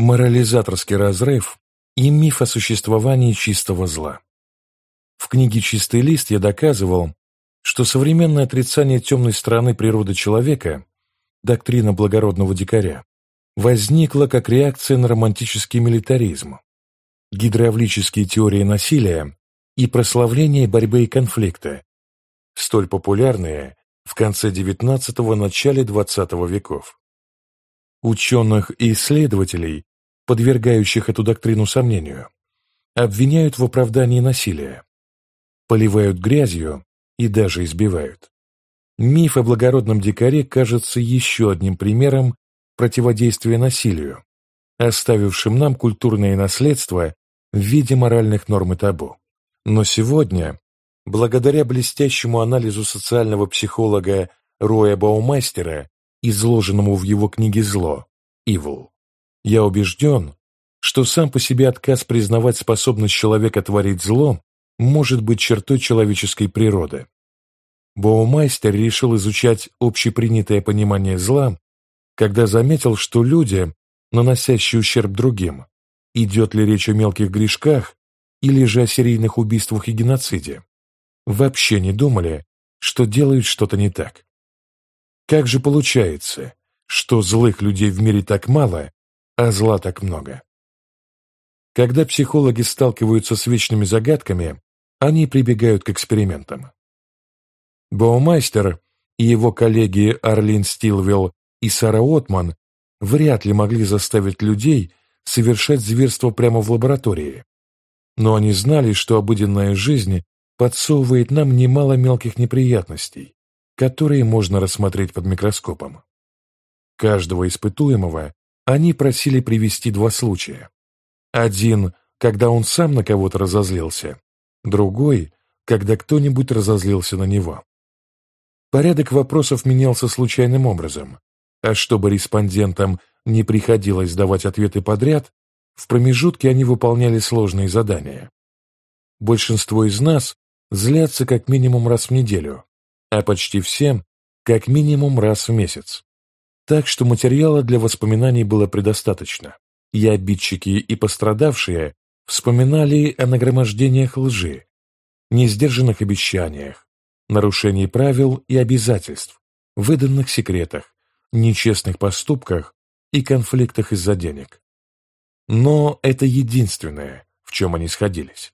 Морализаторский разрыв и миф о существовании чистого зла. В книге «Чистый лист» я доказывал, что современное отрицание темной стороны природы человека, доктрина благородного дикаря, возникло как реакция на романтический милитаризм, гидравлические теории насилия и прославление борьбы и конфликта, столь популярные в конце XIX – начале XX веков. Ученых и исследователей, подвергающих эту доктрину сомнению, обвиняют в оправдании насилия, поливают грязью и даже избивают. Миф о благородном дикаре кажется еще одним примером противодействия насилию, оставившим нам культурное наследство в виде моральных норм и табу. Но сегодня, благодаря блестящему анализу социального психолога Роя Баумайстера, изложенному в его книге «Зло» «Evil», я убежден, что сам по себе отказ признавать способность человека творить зло может быть чертой человеческой природы. Боумайстер решил изучать общепринятое понимание зла, когда заметил, что люди, наносящие ущерб другим, идет ли речь о мелких грешках или же о серийных убийствах и геноциде, вообще не думали, что делают что-то не так. Как же получается, что злых людей в мире так мало, а зла так много? Когда психологи сталкиваются с вечными загадками, они прибегают к экспериментам. Баумайстер и его коллеги Арлин Стилвелл и Сара Отман вряд ли могли заставить людей совершать зверство прямо в лаборатории. Но они знали, что обыденная жизнь подсовывает нам немало мелких неприятностей, которые можно рассмотреть под микроскопом. Каждого испытуемого они просили привести два случая. Один, когда он сам на кого-то разозлился, другой, когда кто-нибудь разозлился на него. Порядок вопросов менялся случайным образом, а чтобы респондентам не приходилось давать ответы подряд, в промежутке они выполняли сложные задания. Большинство из нас злятся как минимум раз в неделю, а почти всем как минимум раз в месяц. Так что материала для воспоминаний было предостаточно, и обидчики и пострадавшие вспоминали о нагромождениях лжи, несдержанных обещаниях, нарушении правил и обязательств, выданных секретах, нечестных поступках и конфликтах из-за денег. Но это единственное, в чем они сходились.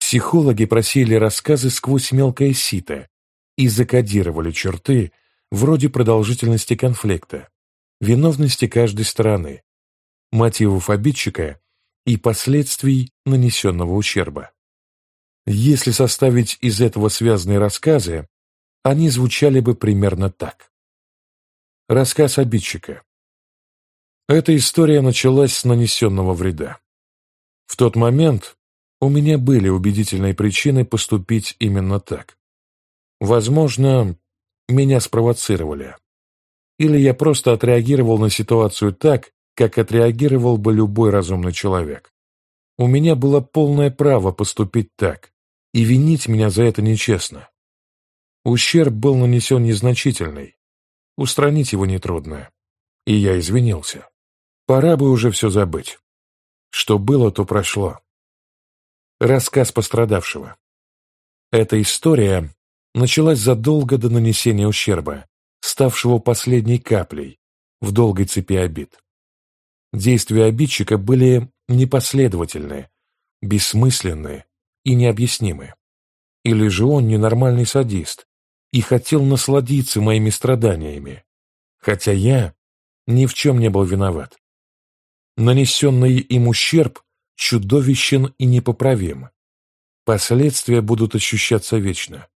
Психологи просили рассказы сквозь мелкое сито и закодировали черты вроде продолжительности конфликта, виновности каждой стороны, мотивов обидчика и последствий нанесенного ущерба. Если составить из этого связанные рассказы, они звучали бы примерно так. Рассказ обидчика. Эта история началась с нанесенного вреда. В тот момент у меня были убедительные причины поступить именно так. Возможно, меня спровоцировали. Или я просто отреагировал на ситуацию так, как отреагировал бы любой разумный человек. У меня было полное право поступить так, и винить меня за это нечестно. Ущерб был нанесен незначительный, устранить его нетрудно, и я извинился. Пора бы уже все забыть. Что было, то прошло. Рассказ пострадавшего. Эта история началась задолго до нанесения ущерба, ставшего последней каплей в долгой цепи обид. Действия обидчика были непоследовательны, бессмысленны и необъяснимы. Или же он ненормальный садист и хотел насладиться моими страданиями, хотя я ни в чем не был виноват. Нанесенный им ущерб чудовищен и непоправим. Последствия будут ощущаться вечно.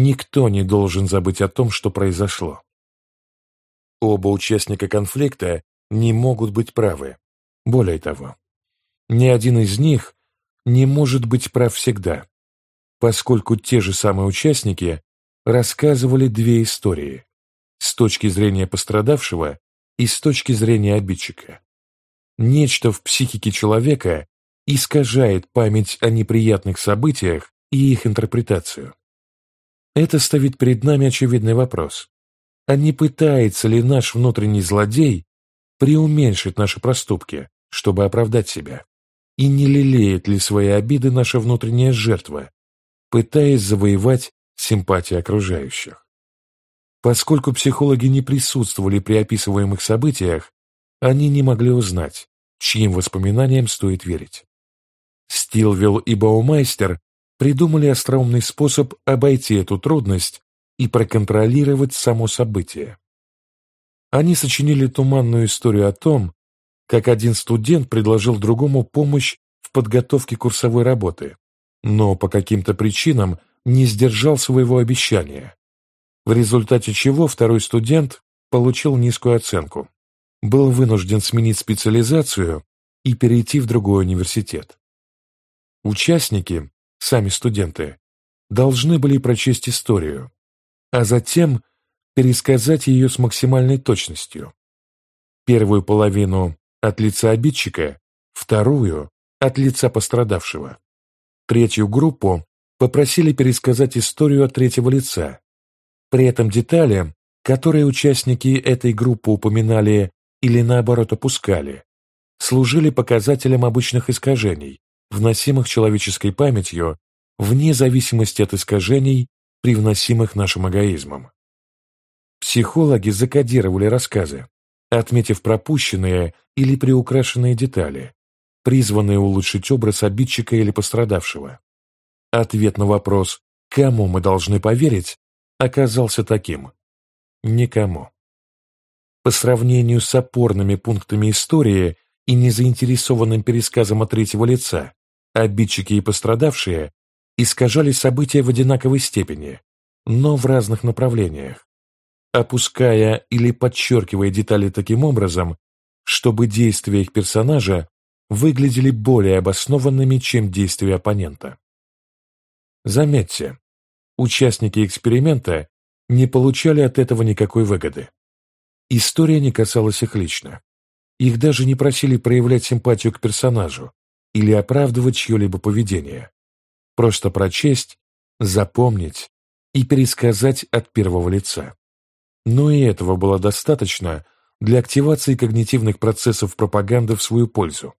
Никто не должен забыть о том, что произошло. Оба участника конфликта не могут быть правы. Более того, ни один из них не может быть прав всегда, поскольку те же самые участники рассказывали две истории с точки зрения пострадавшего и с точки зрения обидчика. Нечто в психике человека искажает память о неприятных событиях и их интерпретацию. Это ставит перед нами очевидный вопрос. А не пытается ли наш внутренний злодей преуменьшит наши проступки, чтобы оправдать себя? И не лелеет ли свои обиды наша внутренняя жертва, пытаясь завоевать симпатии окружающих? Поскольку психологи не присутствовали при описываемых событиях, они не могли узнать, чьим воспоминаниям стоит верить. Стилвилл и Баумайстер придумали остроумный способ обойти эту трудность и проконтролировать само событие. Они сочинили туманную историю о том, как один студент предложил другому помощь в подготовке курсовой работы, но по каким-то причинам не сдержал своего обещания, в результате чего второй студент получил низкую оценку, был вынужден сменить специализацию и перейти в другой университет. Участники, сами студенты, должны были прочесть историю, а затем пересказать ее с максимальной точностью. Первую половину от лица обидчика, вторую от лица пострадавшего. Третью группу попросили пересказать историю от третьего лица. При этом детали, которые участники этой группы упоминали или наоборот опускали, служили показателем обычных искажений, вносимых человеческой памятью вне зависимости от искажений, привносимых нашим эгоизмом. Психологи закодировали рассказы, отметив пропущенные или приукрашенные детали, призванные улучшить образ обидчика или пострадавшего. Ответ на вопрос «Кому мы должны поверить?» оказался таким – никому. По сравнению с опорными пунктами истории и незаинтересованным пересказом от третьего лица, обидчики и пострадавшие искажали события в одинаковой степени, но в разных направлениях, опуская или подчеркивая детали таким образом, чтобы действия их персонажа выглядели более обоснованными, чем действия оппонента. Заметьте, участники эксперимента не получали от этого никакой выгоды. История не касалась их лично. Их даже не просили проявлять симпатию к персонажу или оправдывать чье-либо поведение. Просто прочесть, запомнить и пересказать от первого лица. Но и этого было достаточно для активации когнитивных процессов пропаганды в свою пользу.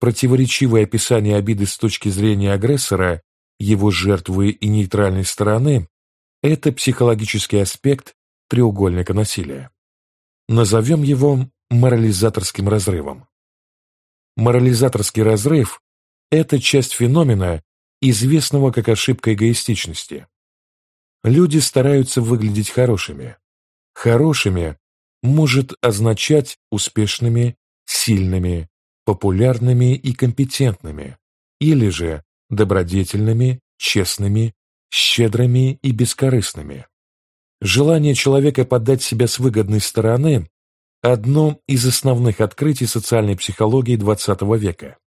Противоречивое описание обиды с точки зрения агрессора, его жертвы и нейтральной стороны – это психологический аспект треугольника насилия. Назовем его морализаторским разрывом. Морализаторский разрыв – это часть феномена, известного как ошибка эгоистичности. Люди стараются выглядеть хорошими. Хорошими может означать успешными, сильными, популярными и компетентными, или же добродетельными, честными, щедрыми и бескорыстными. Желание человека подать себя с выгодной стороны – одно из основных открытий социальной психологии XX века.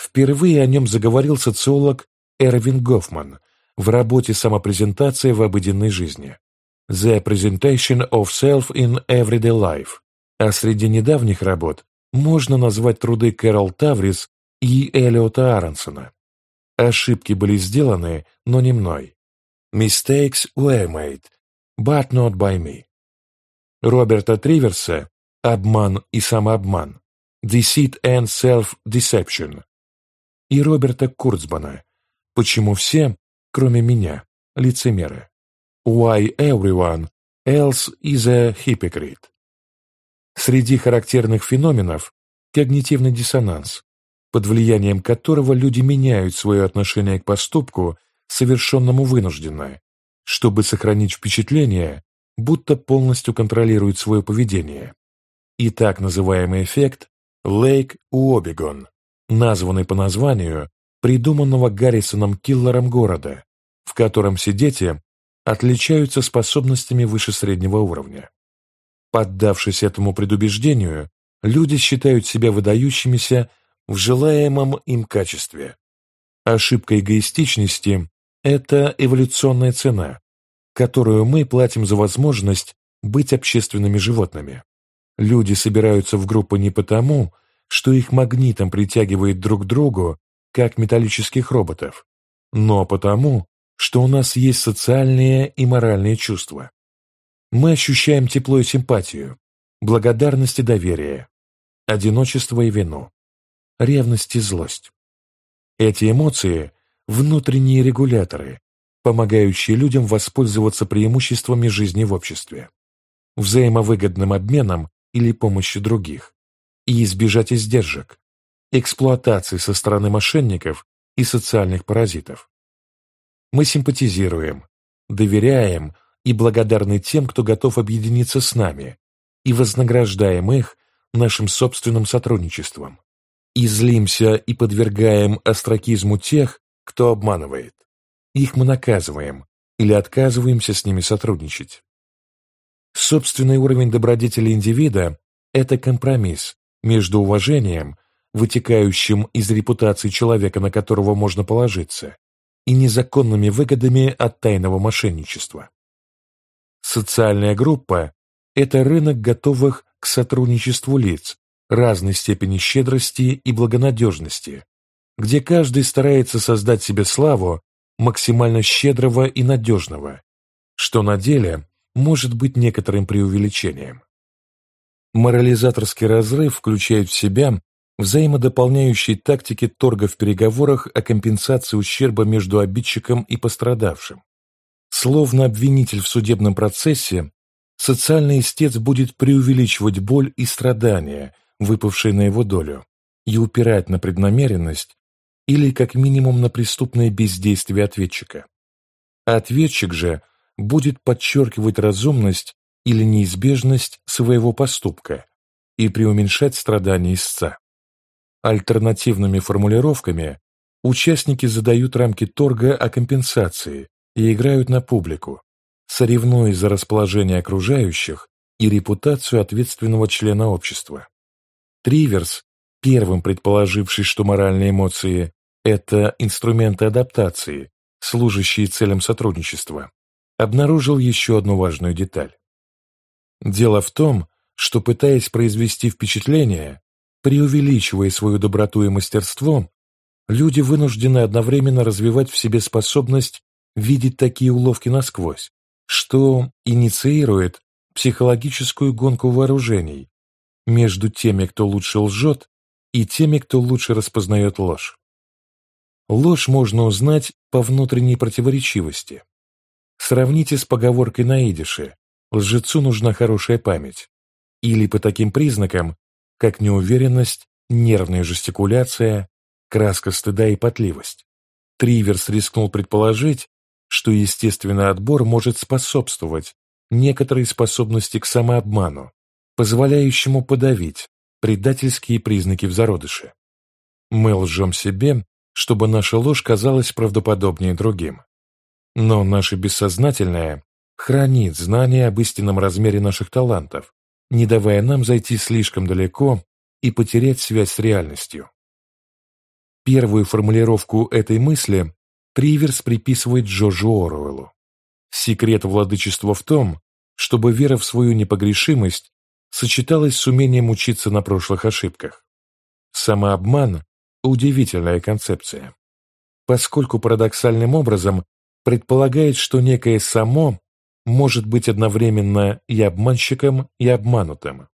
Впервые о нем заговорил социолог Эрвин Гофман в работе «Самопрезентация в обыденной жизни» «The Presentation of Self in Everyday Life», а среди недавних работ можно назвать труды Кэрол Таврис и Элиота Аронсона. Ошибки были сделаны, но не мной. Mistakes were made, but not by me. Роберта Триверса «Обман и самообман» Deceit and Self-Deception и Роберта Курцбана «Почему все, кроме меня, лицемеры?» Why everyone else is a hypocrite. Среди характерных феноменов когнитивный диссонанс, под влиянием которого люди меняют свое отношение к поступку, совершенному вынужденно, чтобы сохранить впечатление, будто полностью контролируют свое поведение. И так называемый эффект Лейк Уобигон, названный по названию придуманного Гаррисоном Киллером города, в котором все дети отличаются способностями выше среднего уровня. Поддавшись этому предубеждению, люди считают себя выдающимися в желаемом им качестве. Ошибка эгоистичности – это эволюционная цена, которую мы платим за возможность быть общественными животными. Люди собираются в группы не потому, что их магнитом притягивает друг к другу, как металлических роботов, но потому, что у нас есть социальные и моральные чувства. Мы ощущаем тепло и симпатию, благодарность и доверие, одиночество и вину, ревность и злость. Эти эмоции – внутренние регуляторы, помогающие людям воспользоваться преимуществами жизни в обществе, взаимовыгодным обменом или помощью других, и избежать издержек, эксплуатации со стороны мошенников и социальных паразитов. Мы симпатизируем, доверяем и благодарны тем, кто готов объединиться с нами, и вознаграждаем их нашим собственным сотрудничеством. И злимся и подвергаем остракизму тех, кто обманывает. Их мы наказываем или отказываемся с ними сотрудничать. Собственный уровень добродетели индивида – это компромисс между уважением, вытекающим из репутации человека, на которого можно положиться, и незаконными выгодами от тайного мошенничества. Социальная группа – это рынок готовых к сотрудничеству лиц разной степени щедрости и благонадежности, где каждый старается создать себе славу максимально щедрого и надежного, что на деле может быть некоторым преувеличением. Морализаторский разрыв включает в себя взаимодополняющие тактики торга в переговорах о компенсации ущерба между обидчиком и пострадавшим. Словно обвинитель в судебном процессе, социальный истец будет преувеличивать боль и страдания, выпавшие на его долю, и упирать на преднамеренность или как минимум на преступное бездействие ответчика. ответчик же будет подчеркивать разумность или неизбежность своего поступка и преуменьшать страдания истца. Альтернативными формулировками участники задают рамки торга о компенсации и играют на публику, соревнуясь за расположение окружающих и репутацию ответственного члена общества. Триверс, первым предположивший, что моральные эмоции – это инструменты адаптации, служащие целям сотрудничества, обнаружил еще одну важную деталь. Дело в том, что пытаясь произвести впечатление, преувеличивая свою доброту и мастерство, люди вынуждены одновременно развивать в себе способность видеть такие уловки насквозь, что инициирует психологическую гонку вооружений между теми, кто лучше лжет, и теми, кто лучше распознает ложь. Ложь можно узнать по внутренней противоречивости. Сравните с поговоркой на идише «лжецу нужна хорошая память» или по таким признакам, как неуверенность, нервная жестикуляция, краска стыда и потливость. Триверс рискнул предположить, что естественный отбор может способствовать некоторой способности к самообману, позволяющему подавить предательские признаки в зародыше. Мы лжем себе, чтобы наша ложь казалась правдоподобнее другим. Но наше бессознательное хранит знание об истинном размере наших талантов, не давая нам зайти слишком далеко и потерять связь с реальностью. Первую формулировку этой мысли Триверс приписывает Джорджу Оруэллу. Секрет владычества в том, чтобы вера в свою непогрешимость сочеталась с умением учиться на прошлых ошибках. Самообман – удивительная концепция, поскольку парадоксальным образом предполагает, что некое само может быть одновременно и обманщиком, и обманутым.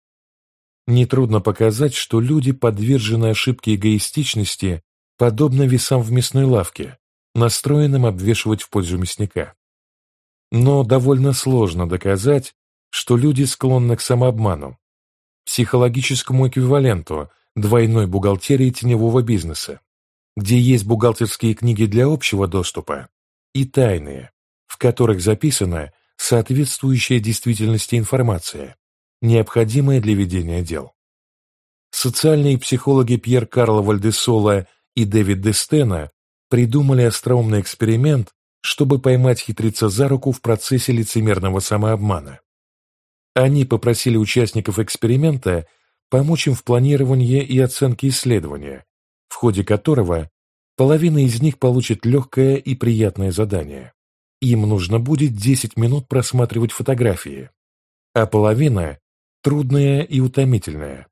Нетрудно показать, что люди, подвержены ошибке эгоистичности, подобно весам в мясной лавке, настроенным обвешивать в пользу мясника. Но довольно сложно доказать, что люди склонны к самообману, психологическому эквиваленту двойной бухгалтерии теневого бизнеса, где есть бухгалтерские книги для общего доступа и тайные, в которых записано соответствующая действительности информация, необходимая для ведения дел. Социальные психологи Пьер Карло Вальдесола и Дэвид Дестена придумали остроумный эксперимент, чтобы поймать хитреца за руку в процессе лицемерного самообмана. Они попросили участников эксперимента помочь им в планировании и оценке исследования, в ходе которого половина из них получит легкое и приятное задание. Им нужно будет 10 минут просматривать фотографии, а половина – трудная и утомительная.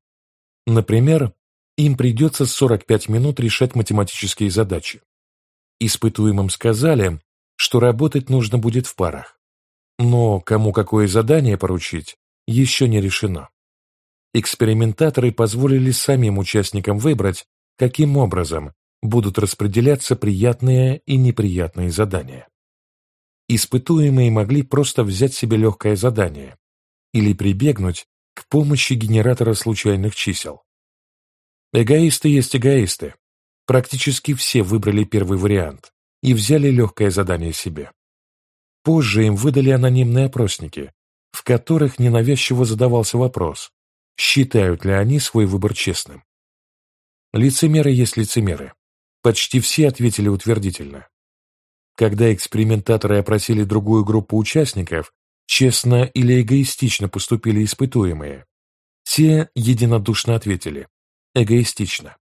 Например, им придется 45 минут решать математические задачи. Испытуемым сказали, что работать нужно будет в парах. Но кому какое задание поручить, еще не решено. экспериментаторы позволили самим участникам выбрать, каким образом будут распределяться приятные и неприятные задания. Испытуемые могли просто взять себе легкое задание или прибегнуть к помощи генератора случайных чисел. Эгоисты есть эгоисты. Практически все выбрали первый вариант и взяли легкое задание себе. Позже им выдали анонимные опросники, в которых ненавязчиво задавался вопрос, считают ли они свой выбор честным. Лицемеры есть лицемеры. Почти все ответили утвердительно. Когда экспериментаторы опросили другую группу участников, честно или эгоистично поступили испытуемые, те единодушно ответили «эгоистично».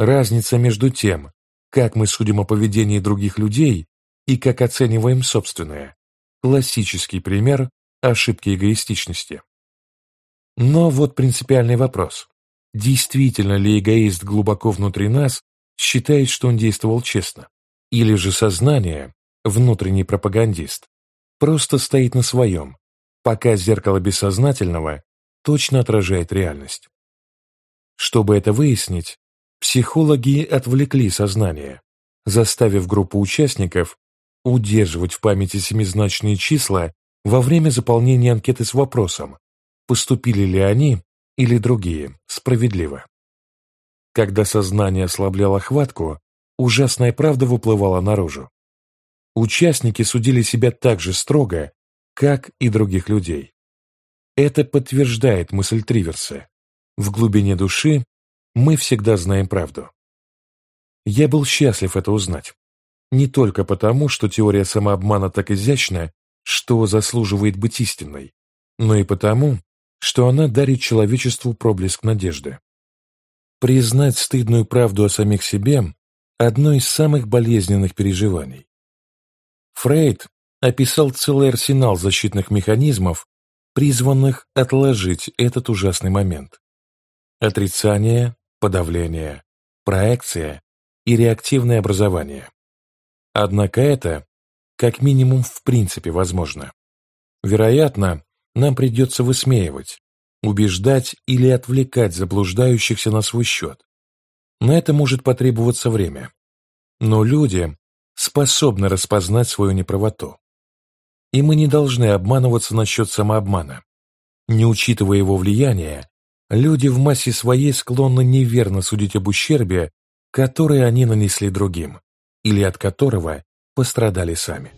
Разница между тем, как мы судим о поведении других людей и как оцениваем собственное, классический пример ошибки эгоистичности. Но вот принципиальный вопрос. Действительно ли эгоист глубоко внутри нас считает, что он действовал честно? Или же сознание, внутренний пропагандист, просто стоит на своем, пока зеркало бессознательного точно отражает реальность? Чтобы это выяснить, психологи отвлекли сознание, заставив группу участников удерживать в памяти семизначные числа во время заполнения анкеты с вопросом, поступили ли они или другие справедливо. Когда сознание ослабляло хватку, ужасная правда выплывала наружу. Участники судили себя так же строго, как и других людей. Это подтверждает мысль Триверса. В глубине души мы всегда знаем правду. Я был счастлив это узнать. Не только потому, что теория самообмана так изящна, что заслуживает быть истинной, но и потому, что она дарит человечеству проблеск надежды. Признать стыдную правду о самих себе – одно из самых болезненных переживаний. Фрейд описал целый арсенал защитных механизмов, призванных отложить этот ужасный момент. Отрицание, подавление, проекция и реактивное образование. Однако это, как минимум, в принципе возможно. Вероятно, нам придется высмеивать, убеждать или отвлекать заблуждающихся на свой счет. На это может потребоваться время. Но люди способны распознать свою неправоту. И мы не должны обманываться насчет самообмана. Не учитывая его влияние, люди в массе своей склонны неверно судить об ущербе, который они нанесли другим, или от которого пострадали сами.